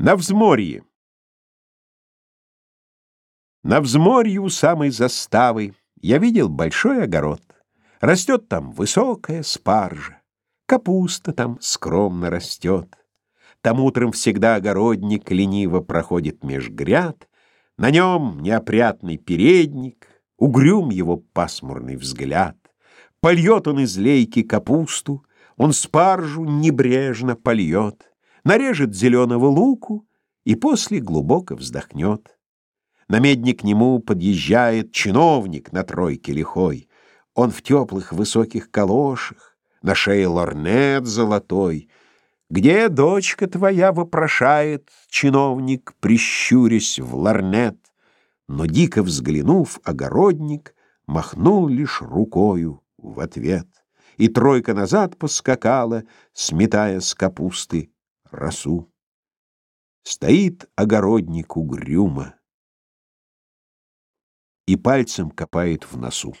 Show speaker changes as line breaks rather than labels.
На взморье. На взморье у самой заставы Я видел большой огород. Растет там высокая спаржа, Капуста там скромно растет. Там утром всегда огородник Лениво проходит меж гряд, На нем неопрятный передник, Угрюм его пасмурный взгляд. Польет он из лейки капусту, Он спаржу небрежно польет нарежет зеленого луку и после глубоко вздохнет. На медне к нему подъезжает чиновник на тройке лихой. Он в теплых высоких калошах, на шее лорнет золотой. Где дочка твоя вопрошает, чиновник, прищурясь в лорнет? Но дико взглянув, огородник махнул лишь рукою в ответ. И тройка назад поскакала, сметая с капусты росу. Стоит огородник угрюмо и пальцем копает в носу.